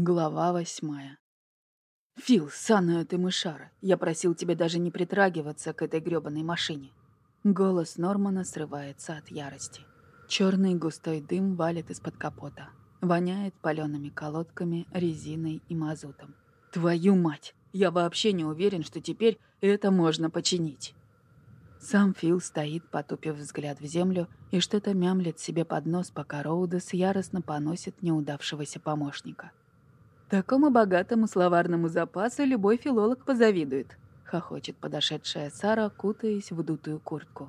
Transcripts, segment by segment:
Глава восьмая. «Фил, саная ты мышара, я просил тебя даже не притрагиваться к этой грёбаной машине». Голос Нормана срывается от ярости. Черный густой дым валит из-под капота. Воняет палеными колодками, резиной и мазутом. «Твою мать! Я вообще не уверен, что теперь это можно починить». Сам Фил стоит, потупив взгляд в землю, и что-то мямлет себе под нос, пока Роудес яростно поносит неудавшегося помощника. Такому богатому словарному запасу любой филолог позавидует, хохочет подошедшая Сара, кутаясь в дутую куртку.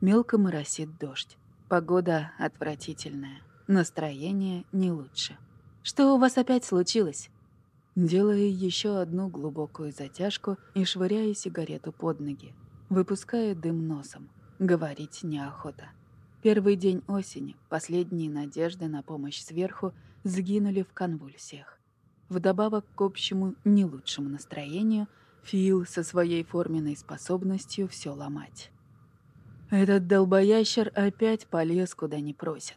Мелко моросит дождь. Погода отвратительная. Настроение не лучше. Что у вас опять случилось? Делая еще одну глубокую затяжку и швыряя сигарету под ноги. Выпуская дым носом. Говорить неохота. Первый день осени, последние надежды на помощь сверху, сгинули в конвульсиях. Вдобавок к общему не лучшему настроению, Фил со своей форменной способностью все ломать. Этот долбоящер опять полез куда не просит.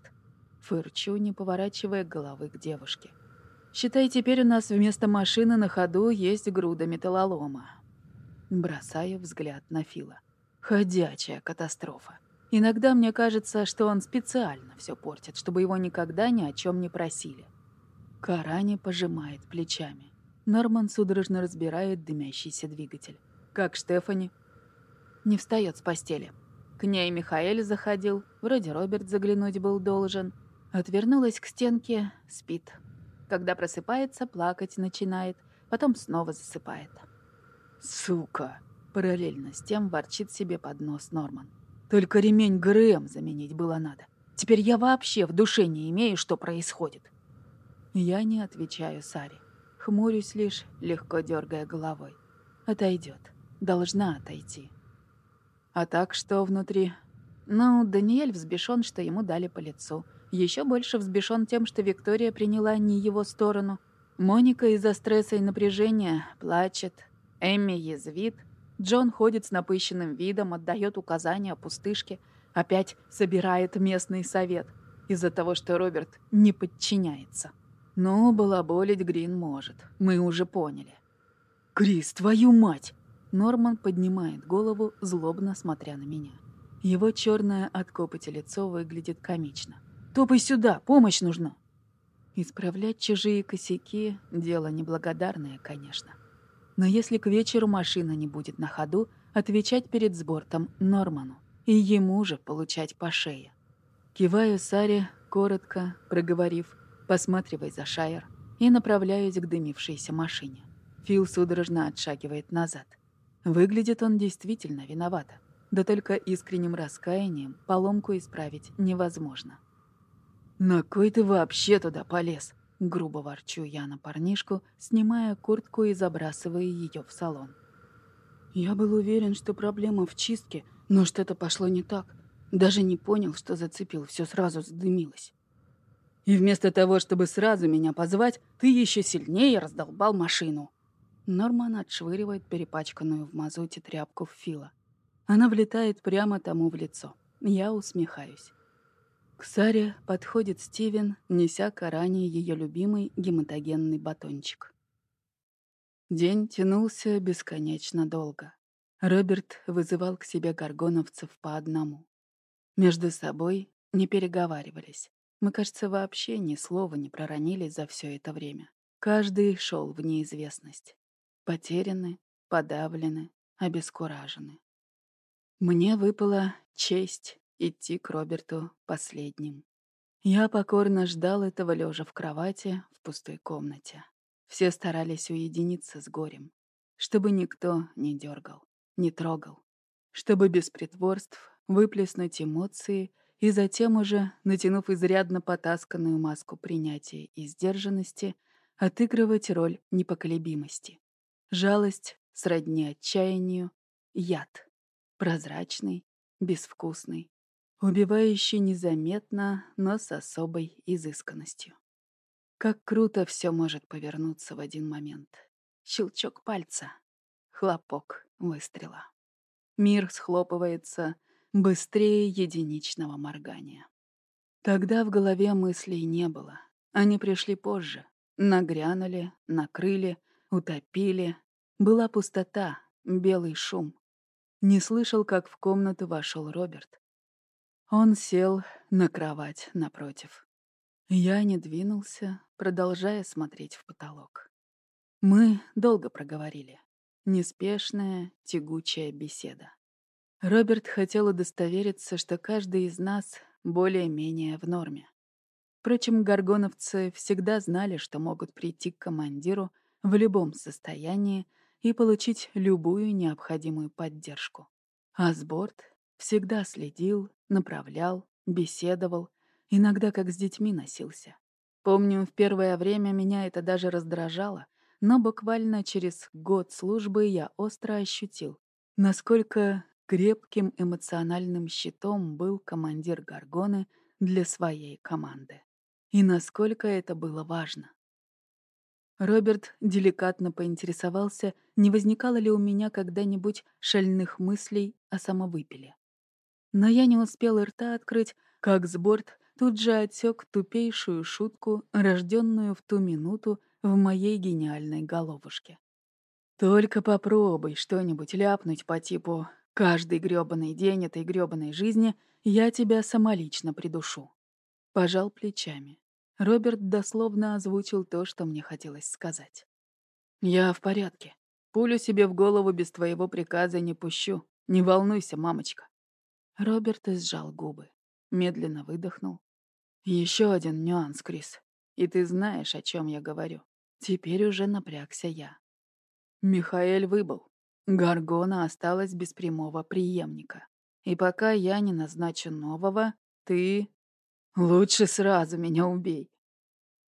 Фырчу, не поворачивая головы к девушке. Считай, теперь у нас вместо машины на ходу есть груда металлолома. Бросаю взгляд на Фила. Ходячая катастрофа. Иногда мне кажется, что он специально все портит, чтобы его никогда ни о чем не просили. Карани пожимает плечами. Норман судорожно разбирает дымящийся двигатель. «Как Штефани?» Не встает с постели. К ней Михаэль заходил, вроде Роберт заглянуть был должен. Отвернулась к стенке, спит. Когда просыпается, плакать начинает, потом снова засыпает. «Сука!» — параллельно с тем ворчит себе под нос Норман. «Только ремень ГРМ заменить было надо. Теперь я вообще в душе не имею, что происходит». Я не отвечаю Саре. Хмурюсь лишь, легко дергая головой. Отойдет. Должна отойти. А так что внутри? Ну, Даниэль взбешен, что ему дали по лицу. Еще больше взбешен тем, что Виктория приняла не его сторону. Моника из-за стресса и напряжения плачет. Эмми язвит. Джон ходит с напыщенным видом, отдает указания пустышке. Опять собирает местный совет. Из-за того, что Роберт не подчиняется. Но балаболить Грин может. Мы уже поняли. «Крис, твою мать!» Норман поднимает голову, злобно смотря на меня. Его черное от копоти лицо выглядит комично. «Топай сюда! Помощь нужна!» Исправлять чужие косяки — дело неблагодарное, конечно. Но если к вечеру машина не будет на ходу, отвечать перед сбортом Норману. И ему же получать по шее. Киваю Саре, коротко проговорив посматривай за Шайер и направляюсь к дымившейся машине. Фил судорожно отшагивает назад. Выглядит он действительно виновато. Да только искренним раскаянием поломку исправить невозможно. «На кой ты вообще туда полез?» Грубо ворчу я на парнишку, снимая куртку и забрасывая ее в салон. Я был уверен, что проблема в чистке, но что-то пошло не так. Даже не понял, что зацепил, все сразу задымилось. И вместо того, чтобы сразу меня позвать, ты еще сильнее раздолбал машину». Норман отшвыривает перепачканную в мазуте тряпку Фила. Она влетает прямо тому в лицо. Я усмехаюсь. К Саре подходит Стивен, неся к ранее ее любимый гематогенный батончик. День тянулся бесконечно долго. Роберт вызывал к себе горгоновцев по одному. Между собой не переговаривались. Мы, кажется, вообще ни слова не проронили за все это время. Каждый шел в неизвестность. Потеряны, подавлены, обескуражены. Мне выпала честь идти к Роберту последним. Я покорно ждал этого лежа в кровати в пустой комнате. Все старались уединиться с горем, чтобы никто не дергал, не трогал, чтобы без притворств выплеснуть эмоции — и затем уже, натянув изрядно потасканную маску принятия и сдержанности, отыгрывать роль непоколебимости. Жалость сродни отчаянию, яд, прозрачный, безвкусный, убивающий незаметно, но с особой изысканностью. Как круто все может повернуться в один момент. Щелчок пальца, хлопок выстрела. Мир схлопывается, быстрее единичного моргания. Тогда в голове мыслей не было. Они пришли позже, Нагрянули, накрыли, утопили. Была пустота, белый шум. Не слышал, как в комнату вошел Роберт. Он сел на кровать напротив. Я не двинулся, продолжая смотреть в потолок. Мы долго проговорили. Неспешная, тягучая беседа. Роберт хотел удостовериться, что каждый из нас более-менее в норме. Впрочем, горгоновцы всегда знали, что могут прийти к командиру в любом состоянии и получить любую необходимую поддержку. А сборд всегда следил, направлял, беседовал, иногда как с детьми носился. Помню, в первое время меня это даже раздражало, но буквально через год службы я остро ощутил, насколько крепким эмоциональным щитом был командир Гаргоны для своей команды. И насколько это было важно. Роберт деликатно поинтересовался, не возникало ли у меня когда-нибудь шальных мыслей о самовыпиле. Но я не успел рта открыть, как сборд тут же отсек тупейшую шутку, рожденную в ту минуту в моей гениальной головушке. Только попробуй что-нибудь ляпнуть по типу «каждый грёбаный день этой грёбаной жизни я тебя самолично придушу». Пожал плечами. Роберт дословно озвучил то, что мне хотелось сказать. «Я в порядке. Пулю себе в голову без твоего приказа не пущу. Не волнуйся, мамочка». Роберт сжал губы, медленно выдохнул. Еще один нюанс, Крис. И ты знаешь, о чем я говорю. Теперь уже напрягся я. Михаэль выбыл. Гаргона осталась без прямого преемника. И пока я не назначу нового, ты Лучше сразу меня убей.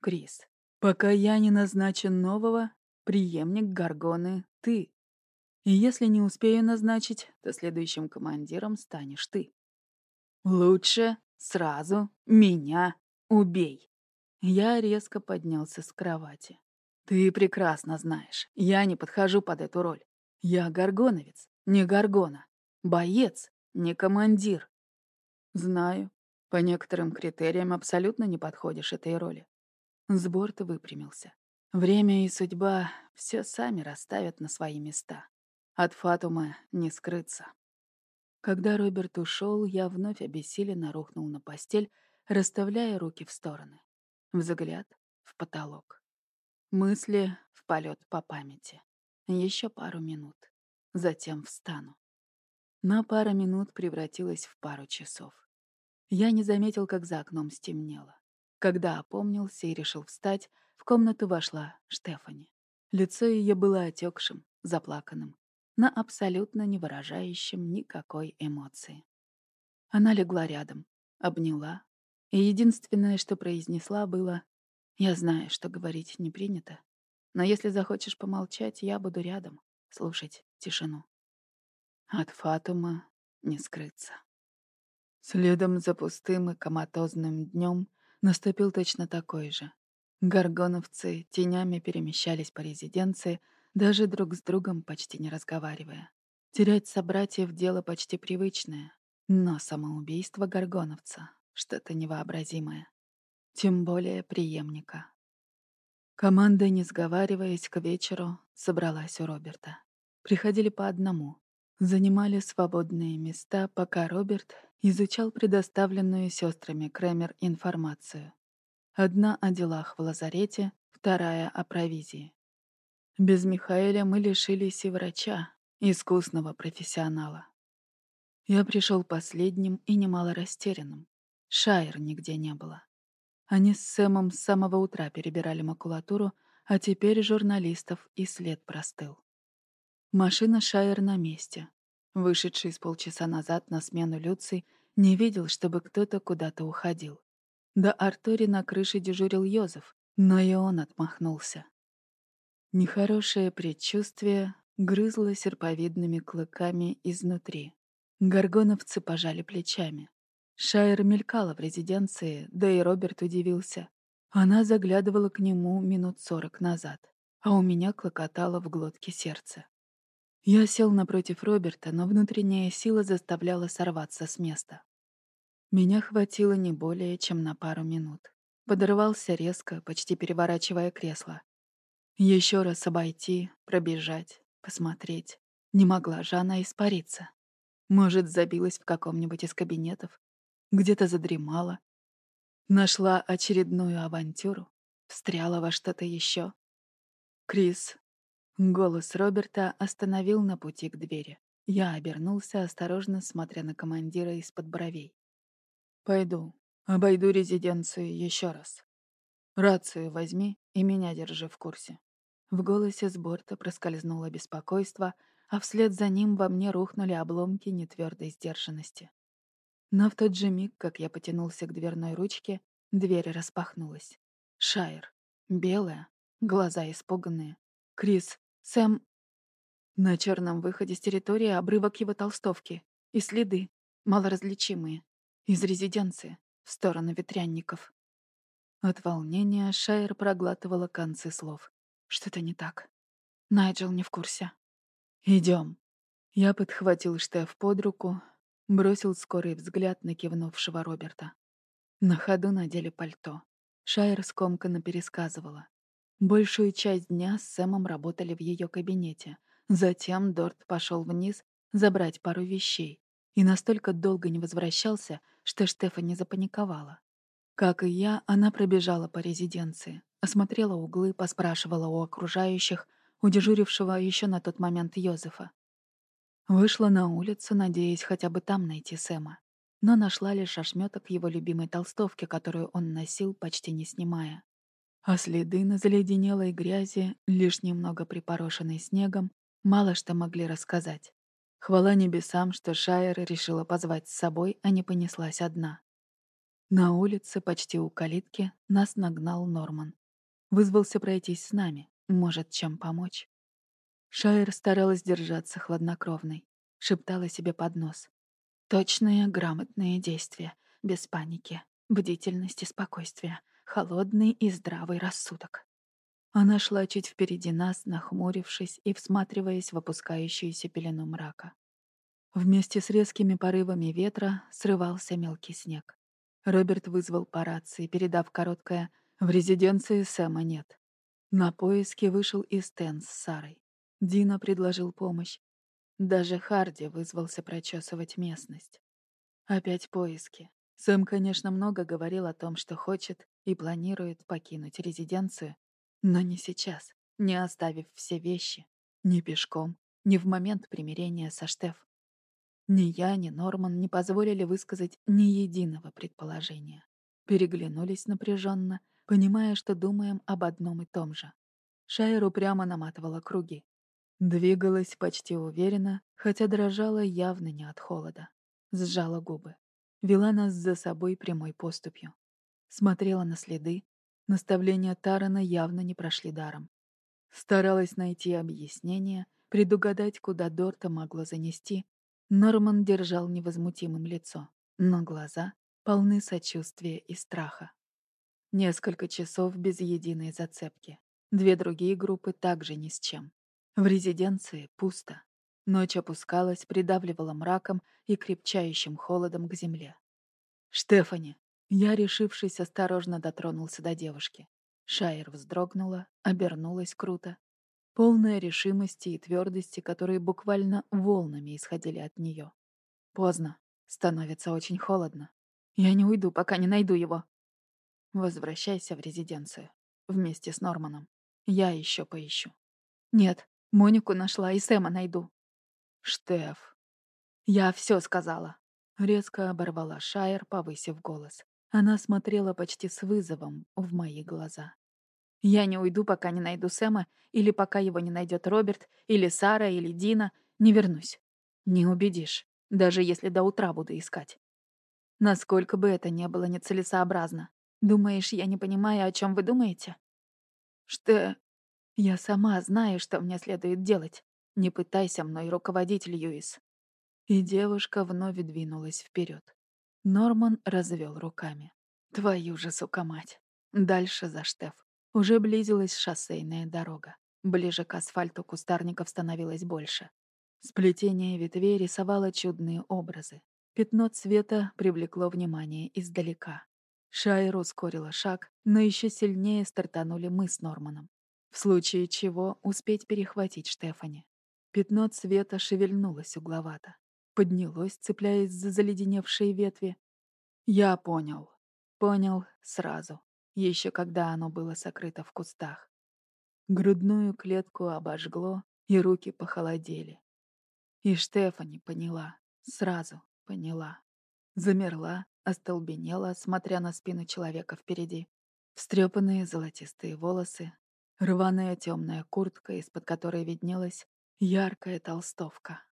Крис, пока я не назначен нового, преемник Гаргоны — ты. И если не успею назначить, то следующим командиром станешь ты. Лучше сразу меня убей. Я резко поднялся с кровати. Ты прекрасно знаешь, я не подхожу под эту роль. Я горгоновец, не горгона. Боец, не командир. Знаю, по некоторым критериям абсолютно не подходишь этой роли. Сборт выпрямился. Время и судьба все сами расставят на свои места. От Фатума не скрыться. Когда Роберт ушел, я вновь обессиленно рухнул на постель, расставляя руки в стороны. Взгляд в потолок. Мысли в полет по памяти. Еще пару минут. Затем встану. Но пара минут превратилась в пару часов. Я не заметил, как за окном стемнело. Когда опомнился и решил встать, в комнату вошла Штефани. Лицо ее было отекшим, заплаканным, но абсолютно не выражающим никакой эмоции. Она легла рядом, обняла, и единственное, что произнесла, было «Я знаю, что говорить не принято, но если захочешь помолчать, я буду рядом, слушать тишину». От Фатума не скрыться. Следом за пустым и коматозным днем наступил точно такой же. Горгоновцы тенями перемещались по резиденции, даже друг с другом почти не разговаривая. Терять собратьев — дело почти привычное, но самоубийство горгоновца — что-то невообразимое. Тем более преемника. Команда, не сговариваясь, к вечеру собралась у Роберта. Приходили по одному, занимали свободные места, пока Роберт изучал предоставленную сестрами Кремер информацию. Одна о делах в лазарете, вторая о провизии. Без Михаэля мы лишились и врача, искусного профессионала. Я пришел последним и немало растерянным. Шайер нигде не было. Они с Сэмом с самого утра перебирали макулатуру, а теперь журналистов и след простыл. Машина Шайер на месте. Вышедший с полчаса назад на смену Люций не видел, чтобы кто-то куда-то уходил. До Артури на крыше дежурил Йозеф, но и он отмахнулся. Нехорошее предчувствие грызло серповидными клыками изнутри. Горгоновцы пожали плечами. Шайер мелькала в резиденции, да и Роберт удивился. Она заглядывала к нему минут сорок назад, а у меня клокотало в глотке сердце. Я сел напротив Роберта, но внутренняя сила заставляла сорваться с места. Меня хватило не более, чем на пару минут. Подорвался резко, почти переворачивая кресло. Еще раз обойти, пробежать, посмотреть. Не могла же она испариться. Может, забилась в каком-нибудь из кабинетов, где-то задремала. Нашла очередную авантюру, встряла во что-то еще. Крис. Голос Роберта остановил на пути к двери. Я обернулся, осторожно смотря на командира из-под бровей. «Пойду. Обойду резиденцию еще раз. Рацию возьми и меня держи в курсе». В голосе с борта проскользнуло беспокойство, а вслед за ним во мне рухнули обломки нетвердой сдержанности. Но в тот же миг, как я потянулся к дверной ручке, дверь распахнулась. Шайер. Белая, глаза испуганные. Крис, Сэм... На черном выходе с территории обрывок его толстовки и следы, малоразличимые, из резиденции, в сторону ветрянников. От волнения Шайер проглатывала концы слов. Что-то не так. Найджел не в курсе. Идем. Я подхватил Штеф под руку, бросил скорый взгляд на кивнувшего Роберта. На ходу надели пальто. Шайер скомканно пересказывала. Большую часть дня с Сэмом работали в ее кабинете. Затем Дорт пошел вниз забрать пару вещей и настолько долго не возвращался, что Штефа не запаниковала. Как и я, она пробежала по резиденции, осмотрела углы, поспрашивала у окружающих, у дежурившего еще на тот момент Йозефа. Вышла на улицу, надеясь хотя бы там найти Сэма, но нашла лишь ошметок его любимой толстовки, которую он носил, почти не снимая. А следы на заледенелой грязи, лишь немного припорошенной снегом, мало что могли рассказать. Хвала небесам, что Шайер решила позвать с собой, а не понеслась одна. На улице, почти у калитки, нас нагнал Норман. Вызвался пройтись с нами. Может, чем помочь? Шайер старалась держаться хладнокровной. Шептала себе под нос. Точные, грамотные действия. Без паники. Бдительность и спокойствие. Холодный и здравый рассудок. Она шла чуть впереди нас, нахмурившись и всматриваясь в опускающуюся пелену мрака. Вместе с резкими порывами ветра срывался мелкий снег. Роберт вызвал по рации, передав короткое «В резиденции Сэма нет». На поиски вышел и Стэн с Сарой. Дина предложил помощь. Даже Харди вызвался прочесывать местность. Опять поиски. Сэм, конечно, много говорил о том, что хочет и планирует покинуть резиденцию, но не сейчас, не оставив все вещи, ни пешком, ни в момент примирения со Штеф. Ни я, ни Норман не позволили высказать ни единого предположения. Переглянулись напряженно понимая, что думаем об одном и том же. Шайер упрямо наматывала круги. Двигалась почти уверенно, хотя дрожала явно не от холода. Сжала губы. Вела нас за собой прямой поступью. Смотрела на следы. Наставления Тарана явно не прошли даром. Старалась найти объяснение, предугадать, куда Дорта могло занести. Норман держал невозмутимым лицо, но глаза полны сочувствия и страха. Несколько часов без единой зацепки. Две другие группы также ни с чем. В резиденции пусто. Ночь опускалась, придавливала мраком и крепчающим холодом к земле. «Штефани!» Я, решившись, осторожно дотронулся до девушки. Шайер вздрогнула, обернулась круто. Полная решимости и твердости, которые буквально волнами исходили от нее. Поздно. Становится очень холодно. Я не уйду, пока не найду его. Возвращайся в резиденцию. Вместе с Норманом. Я еще поищу. Нет, Монику нашла и Сэма найду. Штеф. Я все сказала. Резко оборвала Шайер, повысив голос. Она смотрела почти с вызовом в мои глаза. Я не уйду, пока не найду Сэма, или пока его не найдет Роберт, или Сара, или Дина. Не вернусь. Не убедишь, даже если до утра буду искать. Насколько бы это не было нецелесообразно. Думаешь, я не понимаю, о чем вы думаете? Что... Я сама знаю, что мне следует делать. Не пытайся мной руководить, Льюис. И девушка вновь двинулась вперед. Норман развел руками. Твою же, сука, мать. Дальше за Штеф. Уже близилась шоссейная дорога. Ближе к асфальту кустарников становилось больше. Сплетение ветвей рисовало чудные образы. Пятно цвета привлекло внимание издалека. Шайер ускорила шаг, но еще сильнее стартанули мы с Норманом. В случае чего успеть перехватить Штефани. Пятно цвета шевельнулось угловато. Поднялось, цепляясь за заледеневшие ветви. Я понял. Понял сразу, еще когда оно было сокрыто в кустах. Грудную клетку обожгло, и руки похолодели. И Штефани поняла, сразу поняла. Замерла, остолбенела, смотря на спину человека впереди. Встрепанные золотистые волосы, рваная темная куртка, из-под которой виднелась яркая толстовка.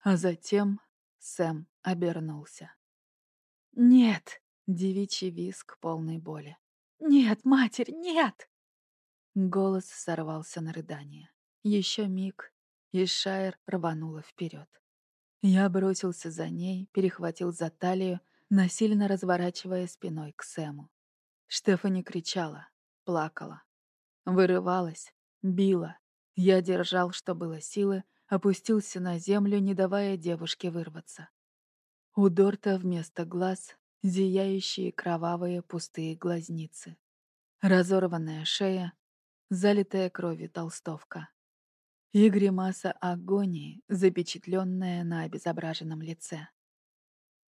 А затем Сэм обернулся. «Нет!» — девичий виск полной боли. «Нет, матерь, нет!» Голос сорвался на рыдание. Еще миг, и Шайер рванула вперед. Я бросился за ней, перехватил за талию, насильно разворачивая спиной к Сэму. Штефани кричала, плакала, вырывалась, била. Я держал, что было силы, опустился на землю, не давая девушке вырваться. У Дорта вместо глаз зияющие кровавые пустые глазницы. Разорванная шея, залитая кровью толстовка. И гримаса агонии, запечатленная на обезображенном лице.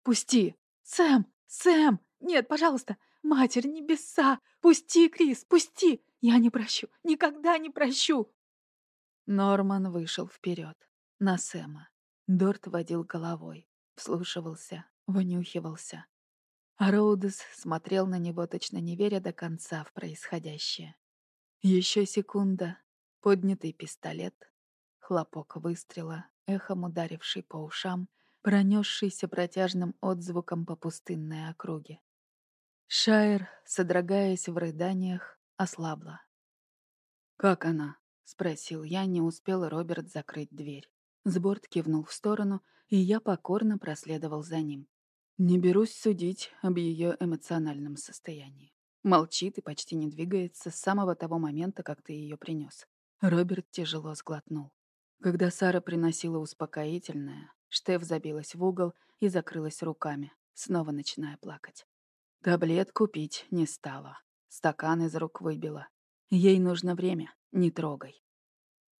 «Пусти! Сэм! Сэм! Нет, пожалуйста! Матерь небеса! Пусти, Крис, пусти! Я не прощу! Никогда не прощу!» Норман вышел вперед, на Сэма. Дорт водил головой, вслушивался, вынюхивался. А Роудес смотрел на него, точно не веря до конца в происходящее. Еще секунда, поднятый пистолет, хлопок выстрела, эхом ударивший по ушам, пронесшийся протяжным отзвуком по пустынной округе. Шайер, содрогаясь в рыданиях, ослабла. «Как она?» — спросил я, не успел Роберт закрыть дверь. Сборд кивнул в сторону, и я покорно проследовал за ним. Не берусь судить об ее эмоциональном состоянии. Молчит и почти не двигается с самого того момента, как ты ее принес. Роберт тяжело сглотнул. Когда Сара приносила успокоительное, Штеф забилась в угол и закрылась руками, снова начиная плакать. Таблетку пить не стала. Стакан из рук выбила. Ей нужно время, не трогай.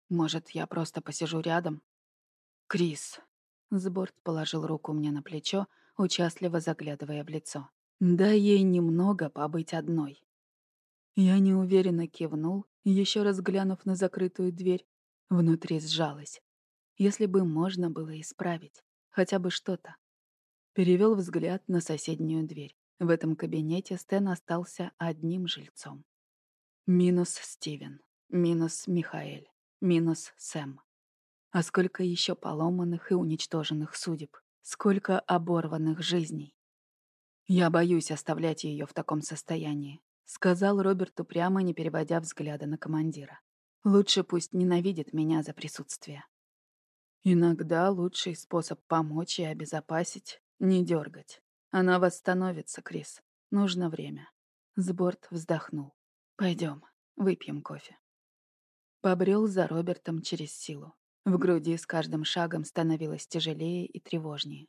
Может, я просто посижу рядом? Крис. Сборд положил руку мне на плечо, участливо заглядывая в лицо. Дай ей немного побыть одной. Я неуверенно кивнул, еще раз глянув на закрытую дверь. Внутри сжалась. Если бы можно было исправить. Хотя бы что-то. Перевел взгляд на соседнюю дверь. В этом кабинете Стэн остался одним жильцом. Минус Стивен. Минус Михаэль. Минус Сэм. А сколько еще поломанных и уничтоженных судеб. Сколько оборванных жизней. «Я боюсь оставлять ее в таком состоянии», — сказал Роберту прямо, не переводя взгляда на командира. «Лучше пусть ненавидит меня за присутствие». «Иногда лучший способ помочь и обезопасить — не дергать. Она восстановится, Крис. Нужно время». Сборд вздохнул. Пойдем, выпьем кофе. Побрел за Робертом через силу. В груди с каждым шагом становилось тяжелее и тревожнее.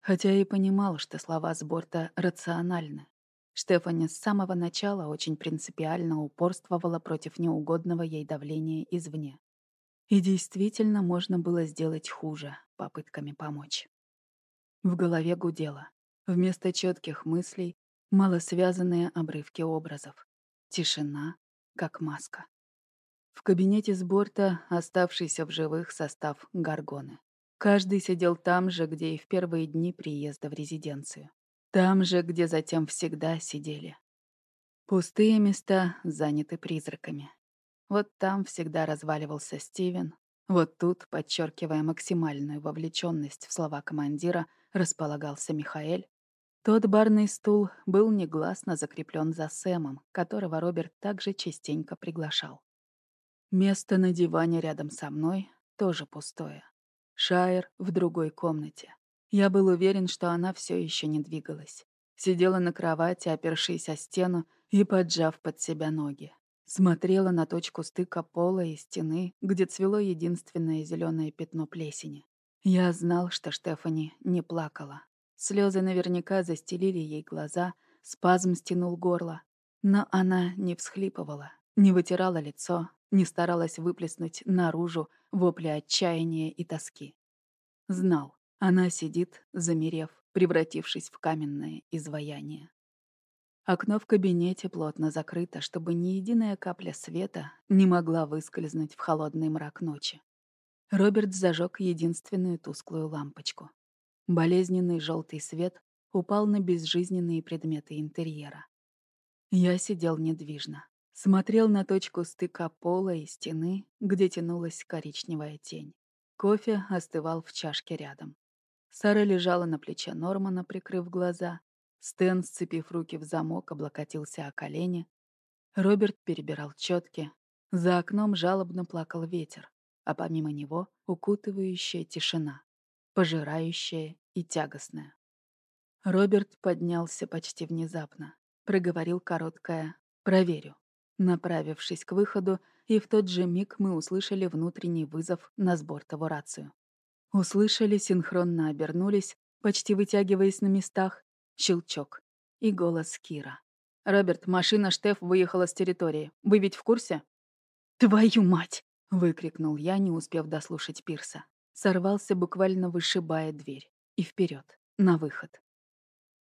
Хотя и понимал, что слова с борта рациональны. Штефани с самого начала очень принципиально упорствовала против неугодного ей давления извне. И действительно можно было сделать хуже попытками помочь. В голове гудело. Вместо четких мыслей — малосвязанные обрывки образов. Тишина, как маска. В кабинете с борта оставшийся в живых состав Гаргоны. Каждый сидел там же, где и в первые дни приезда в резиденцию. Там же, где затем всегда сидели. Пустые места заняты призраками. Вот там всегда разваливался Стивен, вот тут, подчеркивая максимальную вовлеченность в слова командира, располагался Михаэль. Тот барный стул был негласно закреплен за Сэмом, которого Роберт также частенько приглашал. Место на диване рядом со мной тоже пустое. Шайер в другой комнате. Я был уверен, что она все еще не двигалась. Сидела на кровати, опершись о стену и поджав под себя ноги. Смотрела на точку стыка пола и стены, где цвело единственное зеленое пятно плесени. Я знал, что Штефани не плакала. Слезы наверняка застелили ей глаза, спазм стянул горло. Но она не всхлипывала, не вытирала лицо, не старалась выплеснуть наружу вопли отчаяния и тоски. Знал, она сидит, замерев, превратившись в каменное изваяние. Окно в кабинете плотно закрыто, чтобы ни единая капля света не могла выскользнуть в холодный мрак ночи. Роберт зажег единственную тусклую лампочку. Болезненный желтый свет упал на безжизненные предметы интерьера. Я сидел недвижно, смотрел на точку стыка пола и стены, где тянулась коричневая тень. Кофе остывал в чашке рядом. Сара лежала на плече Нормана, прикрыв глаза. Стэн, сцепив руки в замок, облокотился о колени. Роберт перебирал четки. За окном жалобно плакал ветер а помимо него укутывающая тишина, пожирающая и тягостная. Роберт поднялся почти внезапно, проговорил короткое «проверю», направившись к выходу, и в тот же миг мы услышали внутренний вызов на сбортову рацию. Услышали, синхронно обернулись, почти вытягиваясь на местах, щелчок и голос Кира. «Роберт, машина Штеф выехала с территории. Вы ведь в курсе?» «Твою мать!» — выкрикнул я, не успев дослушать Пирса. Сорвался, буквально вышибая дверь. И вперед, на выход.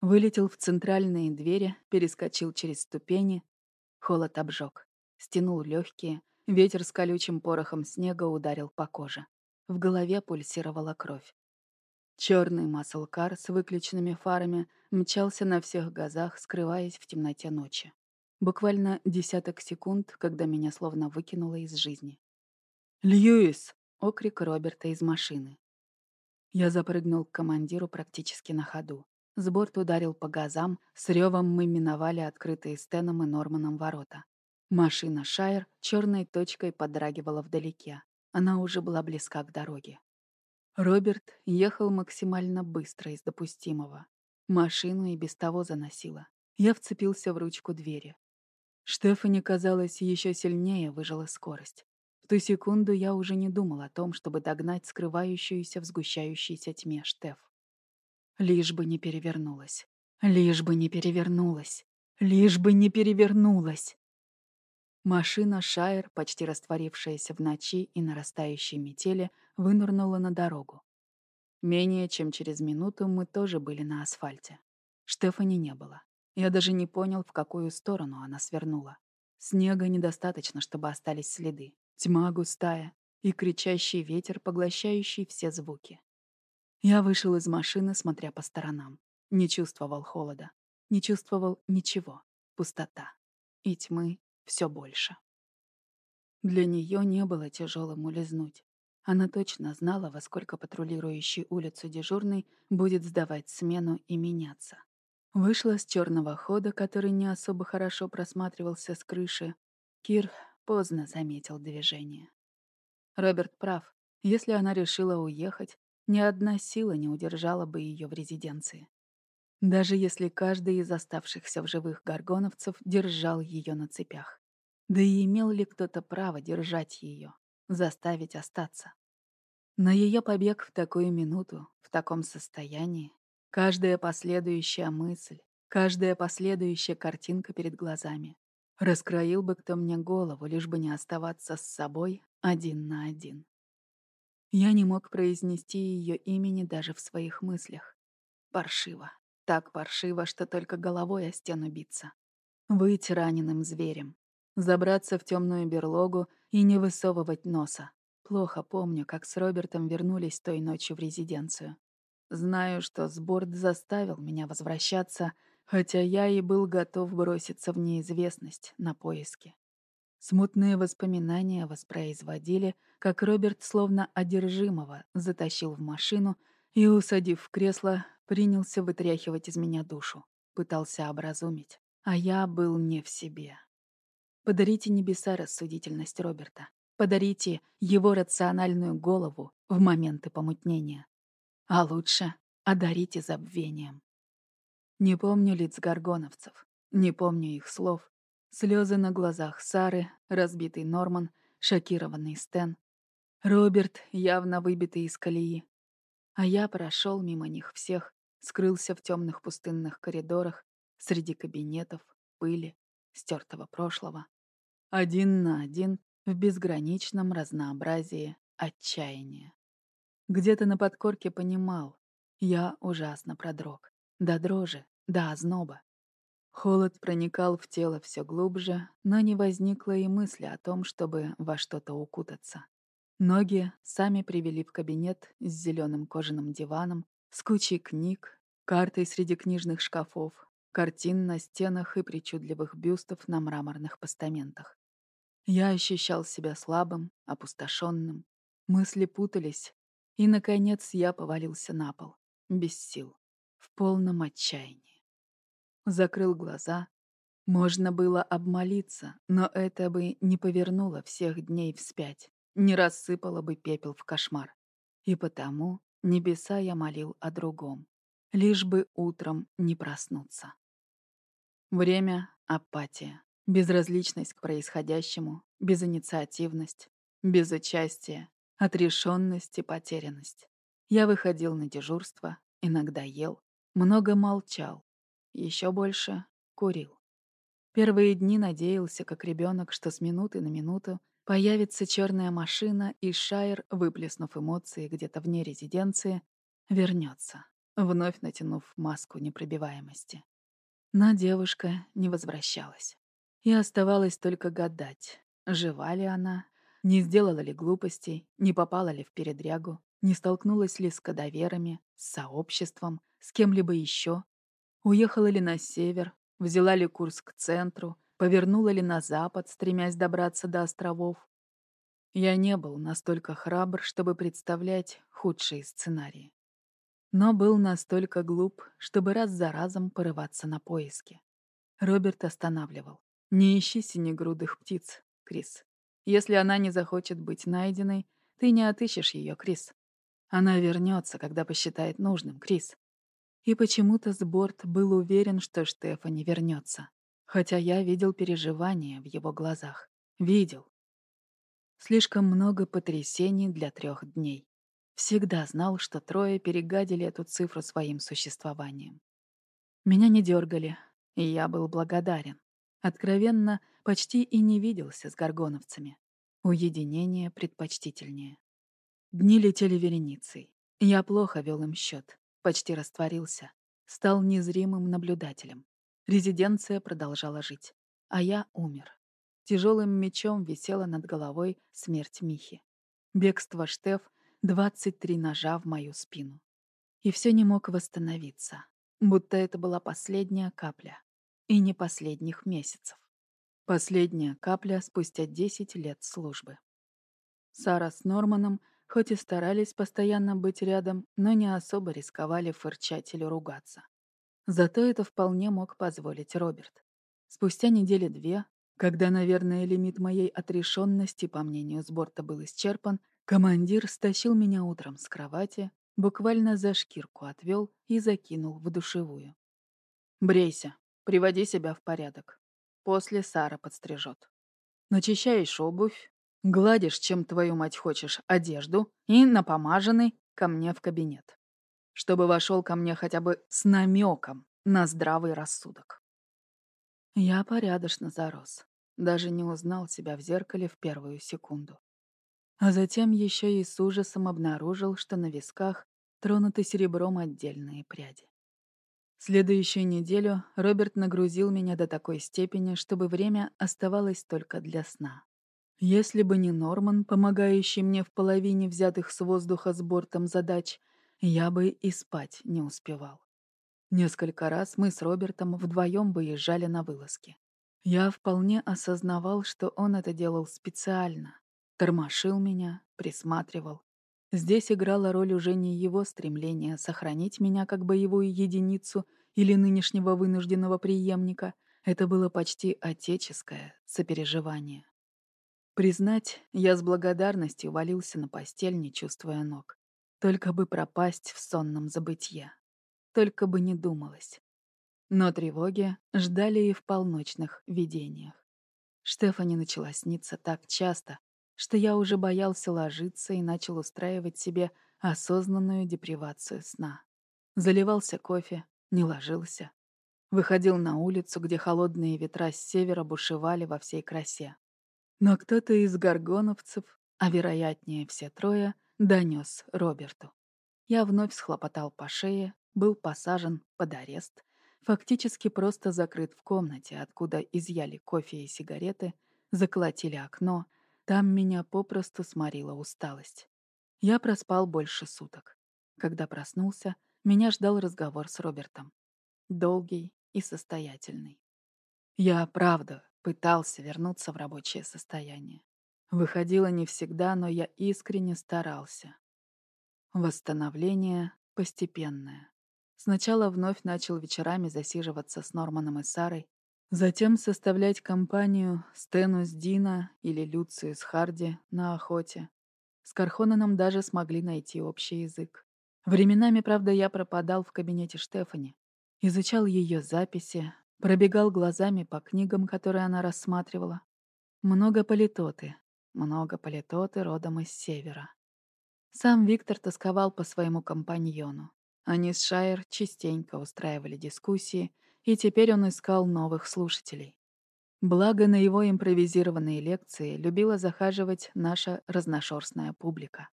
Вылетел в центральные двери, перескочил через ступени. Холод обжег. Стянул легкие. Ветер с колючим порохом снега ударил по коже. В голове пульсировала кровь. Черный маслкар с выключенными фарами мчался на всех газах, скрываясь в темноте ночи. Буквально десяток секунд, когда меня словно выкинуло из жизни. «Льюис!» — окрик Роберта из машины. Я запрыгнул к командиру практически на ходу. С борт ударил по газам, с ревом мы миновали открытые Стеном и Норманом ворота. Машина Шайер черной точкой подрагивала вдалеке. Она уже была близка к дороге. Роберт ехал максимально быстро из допустимого. Машину и без того заносило. Я вцепился в ручку двери. Штефани, казалось, еще сильнее выжила скорость. В ту секунду я уже не думал о том, чтобы догнать скрывающуюся в сгущающейся тьме Штеф. Лишь бы не перевернулась. Лишь бы не перевернулась. Лишь бы не перевернулась. Машина Шайер, почти растворившаяся в ночи и нарастающей метели, вынырнула на дорогу. Менее чем через минуту мы тоже были на асфальте. Штефани не было. Я даже не понял, в какую сторону она свернула. Снега недостаточно, чтобы остались следы. Тьма густая и кричащий ветер, поглощающий все звуки. Я вышел из машины, смотря по сторонам. Не чувствовал холода. Не чувствовал ничего. Пустота. И тьмы все больше. Для нее не было тяжелым улизнуть. Она точно знала, во сколько патрулирующий улицу дежурный будет сдавать смену и меняться. Вышла с черного хода, который не особо хорошо просматривался с крыши. Кир Поздно заметил движение. Роберт прав. Если она решила уехать, ни одна сила не удержала бы ее в резиденции. Даже если каждый из оставшихся в живых горгоновцев держал ее на цепях. Да и имел ли кто-то право держать ее, заставить остаться? На ее побег в такую минуту, в таком состоянии, каждая последующая мысль, каждая последующая картинка перед глазами Раскроил бы кто мне голову, лишь бы не оставаться с собой один на один. Я не мог произнести ее имени даже в своих мыслях. Паршиво. Так паршиво, что только головой о стену биться. Быть раненым зверем. Забраться в темную берлогу и не высовывать носа. Плохо помню, как с Робертом вернулись той ночью в резиденцию. Знаю, что сборд заставил меня возвращаться, хотя я и был готов броситься в неизвестность на поиски. Смутные воспоминания воспроизводили, как Роберт словно одержимого затащил в машину и, усадив в кресло, принялся вытряхивать из меня душу, пытался образумить, а я был не в себе. Подарите небеса рассудительность Роберта. Подарите его рациональную голову в моменты помутнения. А лучше одарите забвением. Не помню лиц горгоновцев, не помню их слов. Слезы на глазах Сары, разбитый Норман, шокированный Стэн. Роберт, явно выбитый из колеи. А я прошел мимо них всех, скрылся в темных пустынных коридорах, среди кабинетов, пыли, стертого прошлого. Один на один в безграничном разнообразии отчаяния. Где-то на подкорке понимал, я ужасно продрог. До дрожи, до озноба. Холод проникал в тело все глубже, но не возникло и мысли о том, чтобы во что-то укутаться. Ноги сами привели в кабинет с зеленым кожаным диваном, с кучей книг, картой среди книжных шкафов, картин на стенах и причудливых бюстов на мраморных постаментах. Я ощущал себя слабым, опустошенным. Мысли путались, и, наконец, я повалился на пол, без сил, в полном отчаянии закрыл глаза. Можно было обмолиться, но это бы не повернуло всех дней вспять, не рассыпало бы пепел в кошмар. И потому небеса я молил о другом, лишь бы утром не проснуться. Время — апатия, безразличность к происходящему, безинициативность, безучастие, отрешенность и потерянность. Я выходил на дежурство, иногда ел, много молчал, еще больше курил. Первые дни надеялся, как ребенок, что с минуты на минуту появится черная машина, и Шайер, выплеснув эмоции где-то вне резиденции, вернется, вновь натянув маску непробиваемости. Но девушка не возвращалась. И оставалось только гадать, жива ли она, не сделала ли глупостей, не попала ли в передрягу, не столкнулась ли с кадаверами, с сообществом, с кем-либо еще, Уехала ли на север, взяла ли курс к центру, повернула ли на запад, стремясь добраться до островов. Я не был настолько храбр, чтобы представлять худшие сценарии. Но был настолько глуп, чтобы раз за разом порываться на поиски. Роберт останавливал. «Не ищи синегрудых птиц, Крис. Если она не захочет быть найденной, ты не отыщешь ее, Крис. Она вернется, когда посчитает нужным, Крис. И почему-то Сборд был уверен, что Штефани вернется, хотя я видел переживания в его глазах. Видел. Слишком много потрясений для трех дней. Всегда знал, что трое перегадили эту цифру своим существованием. Меня не дергали, и я был благодарен. Откровенно, почти и не виделся с горгоновцами. Уединение предпочтительнее. Дни летели вереницей. Я плохо вел им счет почти растворился, стал незримым наблюдателем. Резиденция продолжала жить, а я умер. Тяжелым мечом висела над головой смерть Михи. Бегство Штеф — 23 ножа в мою спину. И все не мог восстановиться, будто это была последняя капля. И не последних месяцев. Последняя капля спустя 10 лет службы. Сара с Норманом — Хоть и старались постоянно быть рядом, но не особо рисковали фырчать или ругаться. Зато это вполне мог позволить Роберт. Спустя недели две, когда, наверное, лимит моей отрешенности, по мнению Сборта, был исчерпан, командир стащил меня утром с кровати, буквально за шкирку отвел и закинул в душевую. «Брейся, приводи себя в порядок. После Сара подстрижет. Начищаешь обувь, Гладишь, чем твою мать хочешь, одежду и напомаженный ко мне в кабинет. Чтобы вошел ко мне хотя бы с намеком на здравый рассудок. Я порядочно зарос. Даже не узнал себя в зеркале в первую секунду. А затем еще и с ужасом обнаружил, что на висках тронуты серебром отдельные пряди. Следующую неделю Роберт нагрузил меня до такой степени, чтобы время оставалось только для сна. Если бы не Норман, помогающий мне в половине взятых с воздуха с бортом задач, я бы и спать не успевал. Несколько раз мы с Робертом вдвоем выезжали на вылазки. Я вполне осознавал, что он это делал специально. Тормошил меня, присматривал. Здесь играла роль уже не его стремление сохранить меня как боевую единицу или нынешнего вынужденного преемника. Это было почти отеческое сопереживание. Признать, я с благодарностью валился на постель, не чувствуя ног. Только бы пропасть в сонном забытье. Только бы не думалось. Но тревоги ждали и в полночных видениях. Штефани начала сниться так часто, что я уже боялся ложиться и начал устраивать себе осознанную депривацию сна. Заливался кофе, не ложился. Выходил на улицу, где холодные ветра с севера бушевали во всей красе. Но кто-то из горгоновцев, а вероятнее все трое, донес Роберту. Я вновь схлопотал по шее, был посажен под арест, фактически просто закрыт в комнате, откуда изъяли кофе и сигареты, заколотили окно, там меня попросту сморила усталость. Я проспал больше суток. Когда проснулся, меня ждал разговор с Робертом. Долгий и состоятельный. Я, правда, пытался вернуться в рабочее состояние. Выходило не всегда, но я искренне старался. Восстановление постепенное. Сначала вновь начал вечерами засиживаться с Норманом и Сарой, затем составлять компанию Стэну с Дина или Люцию с Харди на охоте. С Кархонаном даже смогли найти общий язык. Временами, правда, я пропадал в кабинете Штефани, изучал ее записи, пробегал глазами по книгам, которые она рассматривала. Много политоты, много политоты родом из севера. Сам Виктор тосковал по своему компаньону. Они с Шайер частенько устраивали дискуссии, и теперь он искал новых слушателей. Благо на его импровизированные лекции любила захаживать наша разношерстная публика.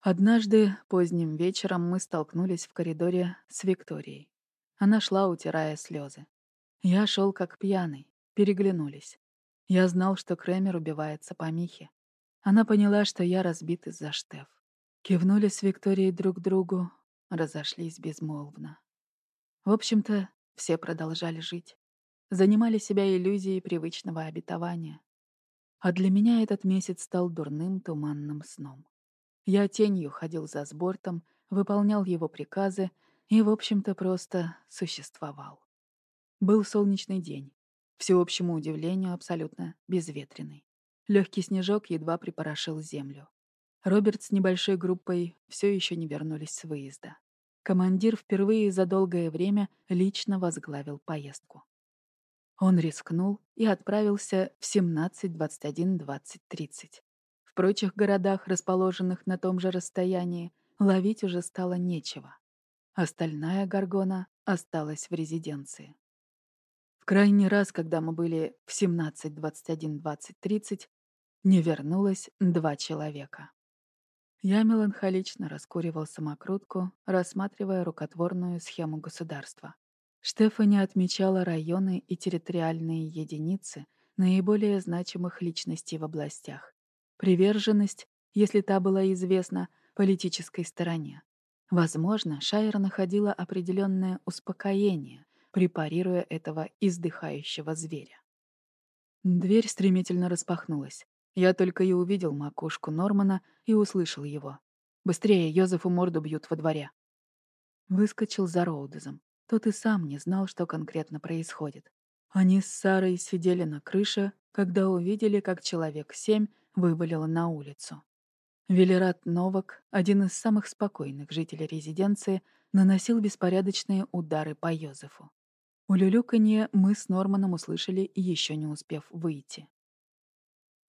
Однажды поздним вечером мы столкнулись в коридоре с Викторией. Она шла, утирая слезы. Я шел как пьяный, переглянулись. Я знал, что Кремер убивается по Михе. Она поняла, что я разбит из-за Штеф. Кивнули с Викторией друг другу, разошлись безмолвно. В общем-то, все продолжали жить. Занимали себя иллюзией привычного обетования. А для меня этот месяц стал дурным туманным сном. Я тенью ходил за сбортом, выполнял его приказы и, в общем-то, просто существовал. Был солнечный день. Всеобщему удивлению, абсолютно безветренный. Легкий снежок едва припорошил землю. Роберт с небольшой группой все еще не вернулись с выезда. Командир впервые за долгое время лично возглавил поездку. Он рискнул и отправился в 17-21-20-30. В прочих городах, расположенных на том же расстоянии, ловить уже стало нечего. Остальная Гаргона осталась в резиденции. Крайний раз, когда мы были в 17-21-20-30, не вернулось два человека. Я меланхолично раскуривал самокрутку, рассматривая рукотворную схему государства. Штефани отмечала районы и территориальные единицы наиболее значимых личностей в областях. Приверженность, если та была известна, политической стороне. Возможно, Шайер находила определенное успокоение, препарируя этого издыхающего зверя. Дверь стремительно распахнулась. Я только и увидел макушку Нормана и услышал его. «Быстрее, Йозефу морду бьют во дворе». Выскочил за Роудезом. Тот и сам не знал, что конкретно происходит. Они с Сарой сидели на крыше, когда увидели, как человек семь вывалило на улицу. Велерат Новак, один из самых спокойных жителей резиденции, наносил беспорядочные удары по Йозефу. Улюлюканье мы с Норманом услышали, еще не успев выйти.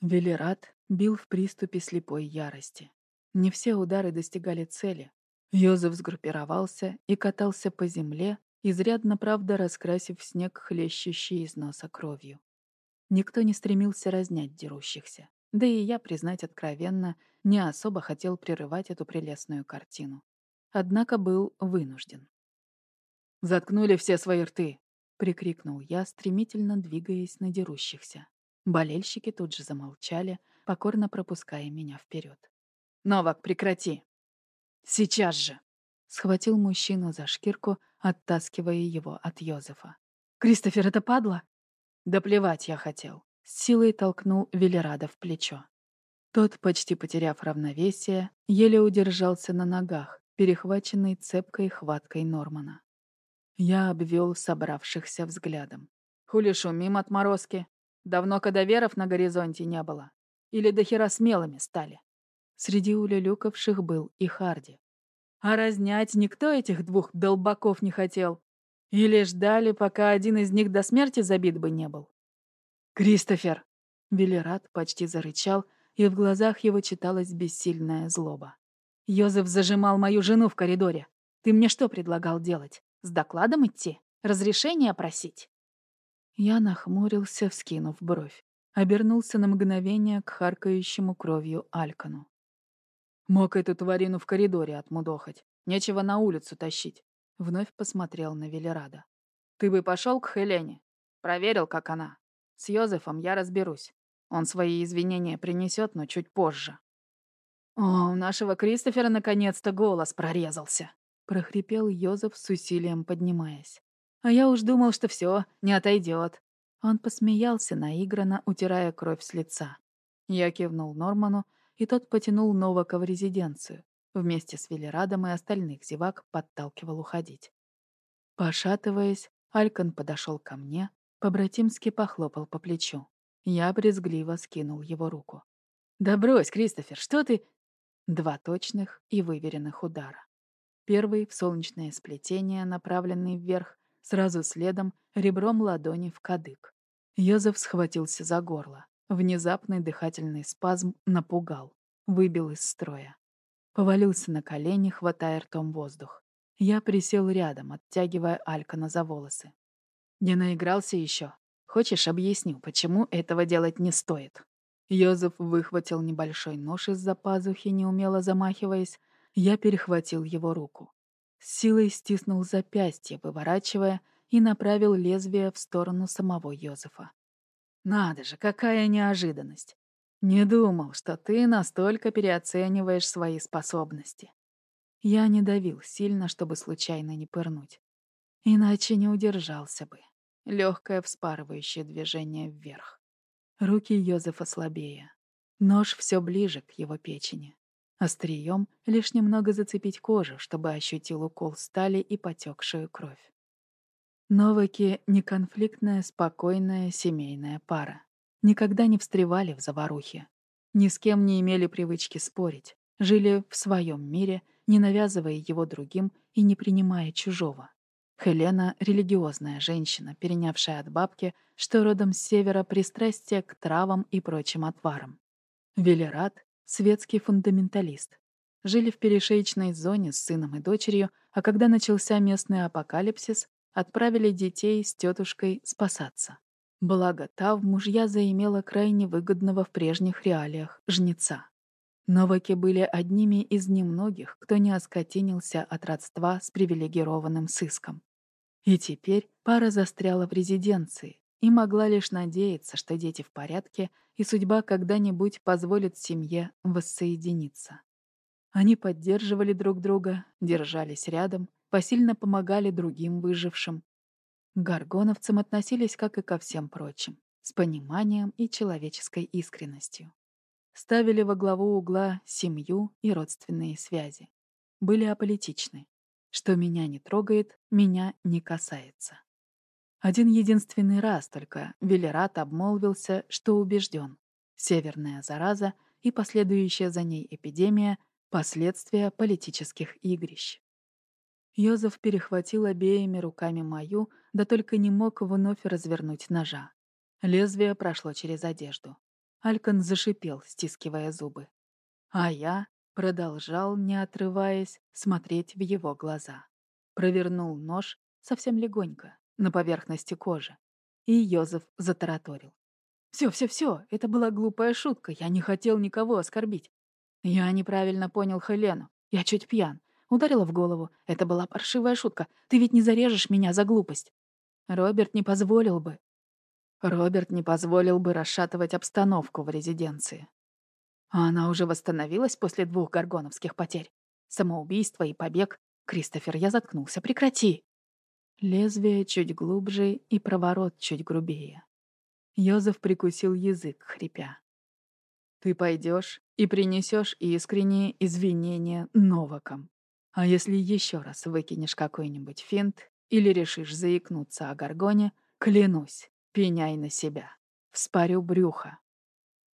Велерат бил в приступе слепой ярости. Не все удары достигали цели. Йозеф сгруппировался и катался по земле, изрядно, правда, раскрасив снег, хлещущий из носа кровью. Никто не стремился разнять дерущихся. Да и я, признать откровенно, не особо хотел прерывать эту прелестную картину. Однако был вынужден. «Заткнули все свои рты!» — прикрикнул я, стремительно двигаясь на дерущихся. Болельщики тут же замолчали, покорно пропуская меня вперед. «Новак, прекрати!» «Сейчас же!» — схватил мужчину за шкирку, оттаскивая его от Йозефа. «Кристофер, это падла?» «Да плевать я хотел!» С силой толкнул Велерада в плечо. Тот, почти потеряв равновесие, еле удержался на ногах, перехваченный цепкой хваткой Нормана. Я обвел собравшихся взглядом. «Хули шумим отморозки? Давно кадаверов на горизонте не было. Или до хера смелыми стали. Среди улюлюкавших был и Харди. А разнять никто этих двух долбаков не хотел. Или ждали, пока один из них до смерти забит бы не был. «Кристофер!» Велерат почти зарычал, и в глазах его читалась бессильная злоба. «Йозеф зажимал мою жену в коридоре. Ты мне что предлагал делать? С докладом идти? Разрешение просить?» Я нахмурился, вскинув бровь. Обернулся на мгновение к харкающему кровью Алькану. Мог эту тварину в коридоре отмудохать. Нечего на улицу тащить. Вновь посмотрел на Велерада. Ты бы пошел к Хелене. Проверил, как она. С Йозефом я разберусь. Он свои извинения принесет, но чуть позже. О, у нашего Кристофера наконец-то голос прорезался. Прохрипел Йозеф с усилием поднимаясь. А я уж думал, что все, не отойдет. Он посмеялся наигранно, утирая кровь с лица. Я кивнул Норману, и тот потянул Новака в резиденцию. Вместе с Велерадом и остальных зевак подталкивал уходить. Пошатываясь, Алькон подошел ко мне, побратимски похлопал по плечу. Я брезгливо скинул его руку. «Да брось, Кристофер, что ты...» Два точных и выверенных удара. Первый в солнечное сплетение, направленный вверх, сразу следом ребром ладони в кадык. Йозеф схватился за горло. Внезапный дыхательный спазм напугал, выбил из строя. Повалился на колени, хватая ртом воздух. Я присел рядом, оттягивая Алькана за волосы. «Не наигрался еще? Хочешь, объясню, почему этого делать не стоит?» Йозеф выхватил небольшой нож из-за пазухи, неумело замахиваясь. Я перехватил его руку. С силой стиснул запястье, выворачивая, и направил лезвие в сторону самого Йозефа. Надо же, какая неожиданность. Не думал, что ты настолько переоцениваешь свои способности. Я не давил сильно, чтобы случайно не пырнуть. Иначе не удержался бы. Легкое вспарывающее движение вверх. Руки Йозефа слабее. Нож все ближе к его печени. Острием лишь немного зацепить кожу, чтобы ощутил укол стали и потекшую кровь. Новаки — неконфликтная, спокойная семейная пара. Никогда не встревали в заварухе. Ни с кем не имели привычки спорить. Жили в своем мире, не навязывая его другим и не принимая чужого. Хелена — религиозная женщина, перенявшая от бабки, что родом с севера пристрастие к травам и прочим отварам. Велерат — светский фундаменталист. Жили в перешеечной зоне с сыном и дочерью, а когда начался местный апокалипсис, отправили детей с тетушкой спасаться. Благо, та в мужья заимела крайне выгодного в прежних реалиях жнеца. Новаки были одними из немногих, кто не оскотинился от родства с привилегированным сыском. И теперь пара застряла в резиденции и могла лишь надеяться, что дети в порядке и судьба когда-нибудь позволит семье воссоединиться. Они поддерживали друг друга, держались рядом, посильно помогали другим выжившим. К горгоновцам относились, как и ко всем прочим, с пониманием и человеческой искренностью. Ставили во главу угла семью и родственные связи. Были аполитичны. Что меня не трогает, меня не касается. Один единственный раз только Велерат обмолвился, что убежден. Северная зараза и последующая за ней эпидемия — последствия политических игрищ. Йозеф перехватил обеими руками мою, да только не мог вновь развернуть ножа. Лезвие прошло через одежду. Алькон зашипел, стискивая зубы. А я продолжал, не отрываясь, смотреть в его глаза. Провернул нож совсем легонько, на поверхности кожи. И Йозеф затараторил. «Все, все, все, это была глупая шутка, я не хотел никого оскорбить. Я неправильно понял Хелену, я чуть пьян. Ударила в голову. Это была паршивая шутка. Ты ведь не зарежешь меня за глупость. Роберт не позволил бы. Роберт не позволил бы расшатывать обстановку в резиденции. А она уже восстановилась после двух горгоновских потерь. Самоубийство и побег. Кристофер, я заткнулся. Прекрати. Лезвие чуть глубже и проворот чуть грубее. Йозеф прикусил язык, хрипя. Ты пойдешь и принесешь искренние извинения Новакам. А если еще раз выкинешь какой-нибудь финт или решишь заикнуться о Гаргоне, клянусь, пеняй на себя. Вспорю брюхо.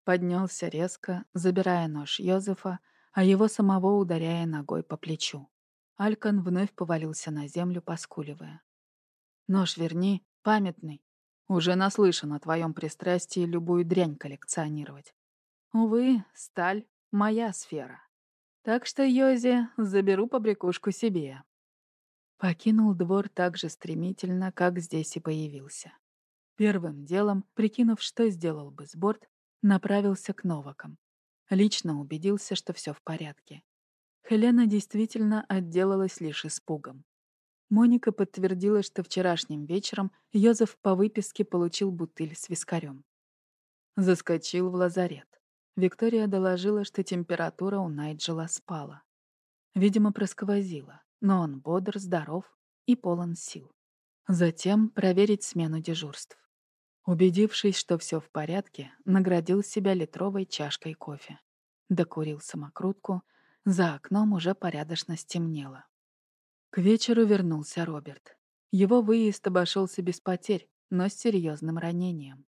Поднялся резко, забирая нож Йозефа, а его самого ударяя ногой по плечу. Алькан вновь повалился на землю, поскуливая. «Нож верни, памятный. Уже наслышан о твоем пристрастии любую дрянь коллекционировать. Увы, сталь — моя сфера. Так что, Йози, заберу побрякушку себе. Покинул двор так же стремительно, как здесь и появился. Первым делом, прикинув, что сделал бы с борт, направился к Новакам. Лично убедился, что все в порядке. Хелена действительно отделалась лишь испугом. Моника подтвердила, что вчерашним вечером Йозеф по выписке получил бутыль с вискарем. Заскочил в лазарет. Виктория доложила, что температура у Найджела спала. Видимо, просквозила, но он бодр, здоров и полон сил. Затем проверить смену дежурств. Убедившись, что все в порядке, наградил себя литровой чашкой кофе. Докурил самокрутку, за окном уже порядочно стемнело. К вечеру вернулся Роберт. Его выезд обошелся без потерь, но с серьезным ранением.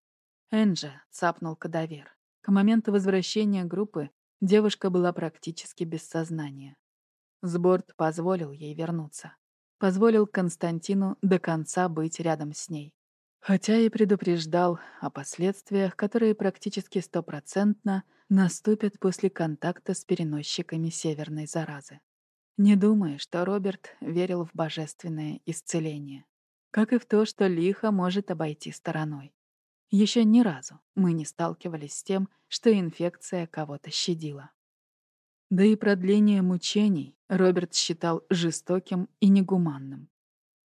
Энджи цапнул кадавер. К моменту возвращения группы девушка была практически без сознания. Сборд позволил ей вернуться. Позволил Константину до конца быть рядом с ней. Хотя и предупреждал о последствиях, которые практически стопроцентно наступят после контакта с переносчиками северной заразы. Не думая, что Роберт верил в божественное исцеление. Как и в то, что лихо может обойти стороной. Еще ни разу мы не сталкивались с тем, что инфекция кого-то щадила. Да и продление мучений Роберт считал жестоким и негуманным.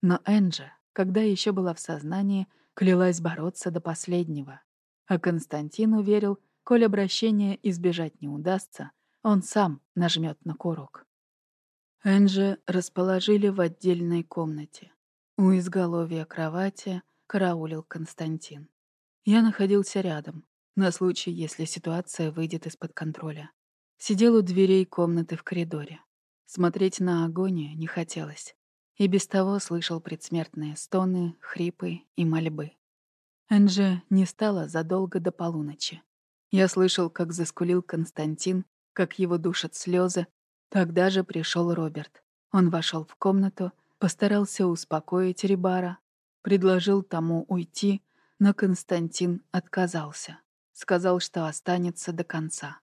Но Энджи, когда еще была в сознании, клялась бороться до последнего. А Константин уверил, коль обращения избежать не удастся, он сам нажмет на курок. Энджи расположили в отдельной комнате. У изголовья кровати караулил Константин. Я находился рядом, на случай, если ситуация выйдет из-под контроля. Сидел у дверей комнаты в коридоре. Смотреть на агонию не хотелось. И без того слышал предсмертные стоны, хрипы и мольбы. Энджи не стала задолго до полуночи. Я слышал, как заскулил Константин, как его душат слезы, Тогда же пришел Роберт. Он вошел в комнату, постарался успокоить Рибара, предложил тому уйти, но Константин отказался. Сказал, что останется до конца.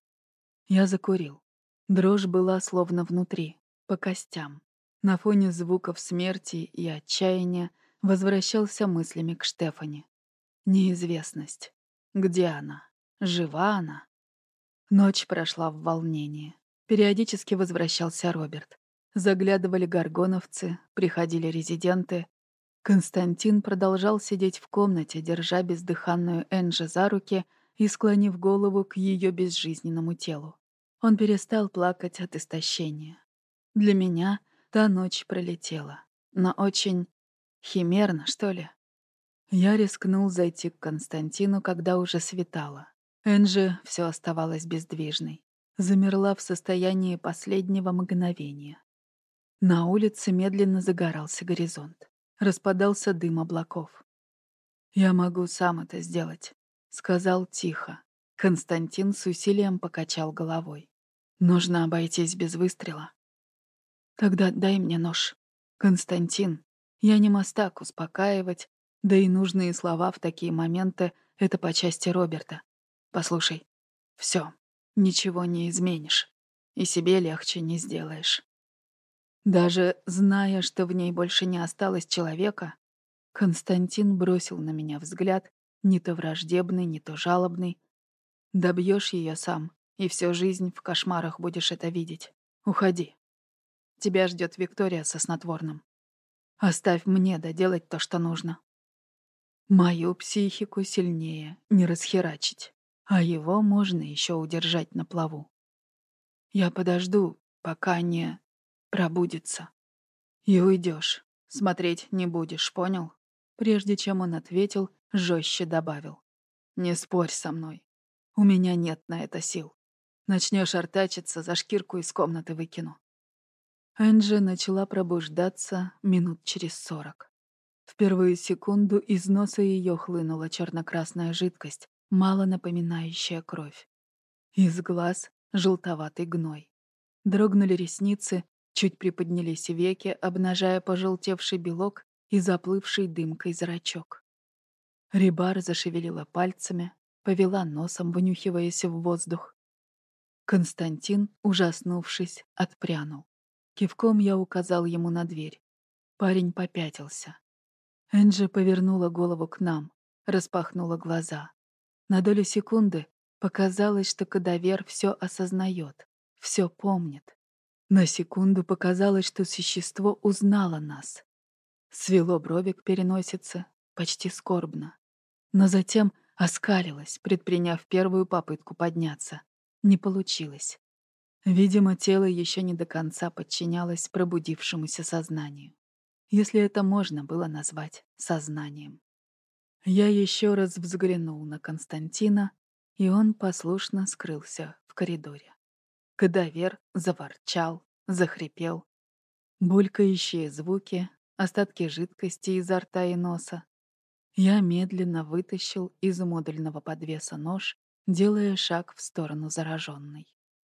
Я закурил. Дрожь была словно внутри, по костям. На фоне звуков смерти и отчаяния возвращался мыслями к Штефане. Неизвестность. Где она? Жива она? Ночь прошла в волнении. Периодически возвращался Роберт. Заглядывали горгоновцы, приходили резиденты. Константин продолжал сидеть в комнате, держа бездыханную Энджи за руки и склонив голову к ее безжизненному телу. Он перестал плакать от истощения. Для меня та ночь пролетела, но очень химерно, что ли. Я рискнул зайти к Константину, когда уже светало. Энджи все оставалась бездвижной замерла в состоянии последнего мгновения. На улице медленно загорался горизонт. Распадался дым облаков. «Я могу сам это сделать», — сказал тихо. Константин с усилием покачал головой. «Нужно обойтись без выстрела». «Тогда дай мне нож. Константин, я не мастак успокаивать, да и нужные слова в такие моменты — это по части Роберта. Послушай, все, ничего не изменишь, и себе легче не сделаешь. Даже зная, что в ней больше не осталось человека, Константин бросил на меня взгляд, не то враждебный, не то жалобный. Добьешь ее сам, и всю жизнь в кошмарах будешь это видеть. Уходи. Тебя ждет Виктория со снотворным. Оставь мне доделать то, что нужно. Мою психику сильнее не расхерачить а его можно еще удержать на плаву. Я подожду, пока не пробудится. И уйдешь. Смотреть не будешь, понял? Прежде чем он ответил, жестче добавил. Не спорь со мной. У меня нет на это сил. Начнешь артачиться, за шкирку из комнаты выкину. Энджи начала пробуждаться минут через сорок. В первую секунду из носа ее хлынула черно-красная жидкость, мало напоминающая кровь. Из глаз — желтоватый гной. Дрогнули ресницы, чуть приподнялись веки, обнажая пожелтевший белок и заплывший дымкой зрачок. Рибар зашевелила пальцами, повела носом, вынюхиваясь в воздух. Константин, ужаснувшись, отпрянул. Кивком я указал ему на дверь. Парень попятился. Энджи повернула голову к нам, распахнула глаза. На долю секунды показалось, что кадавер все осознает, все помнит. На секунду показалось, что существо узнало нас. Свело брови к переносице, почти скорбно. Но затем оскалилась, предприняв первую попытку подняться. Не получилось. Видимо, тело еще не до конца подчинялось пробудившемуся сознанию. Если это можно было назвать сознанием. Я еще раз взглянул на Константина, и он послушно скрылся в коридоре. Кадавер заворчал, захрипел. Булькающие звуки, остатки жидкости изо рта и носа. Я медленно вытащил из модульного подвеса нож, делая шаг в сторону зараженной.